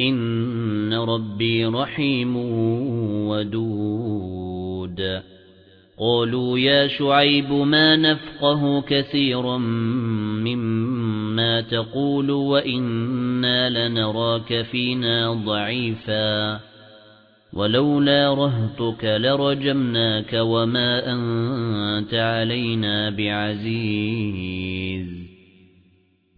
إِنَّ رَبِّي رَحِيمٌ وَدُودٌ. قَالُوا يَا شُعَيْبُ مَا نَفْقَهُ كَثِيرًا مِّمَّا تَقُولُ وَإِنَّا لَنَرَاكَ فِينَا ضَعِيفًا. وَلَوْلَا رَهْطُكَ لَرَجَمْنَاكَ وَمَا أَنتَ عَلَيْنَا بِعَزِيزٍ.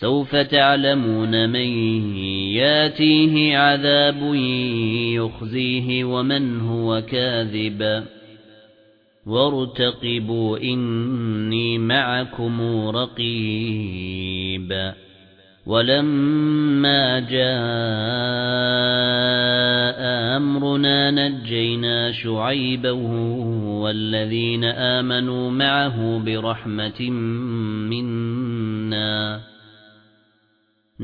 سَوْفَ تَعْلَمُونَ مَن يَأْتِيهِ عَذَابٌ يُخْزِيهِ وَمَنْ هُوَ كَاذِبٌ. وَارْتَقِبُوا إِنِّي مَعَكُمْ رَقِيبٌ. وَلَمَّا جَاءَ أَمْرُنَا نَجَّيْنَا شُعَيْبًا وَالَّذِينَ آمَنُوا مَعَهُ بِرَحْمَةٍ مِنَّا.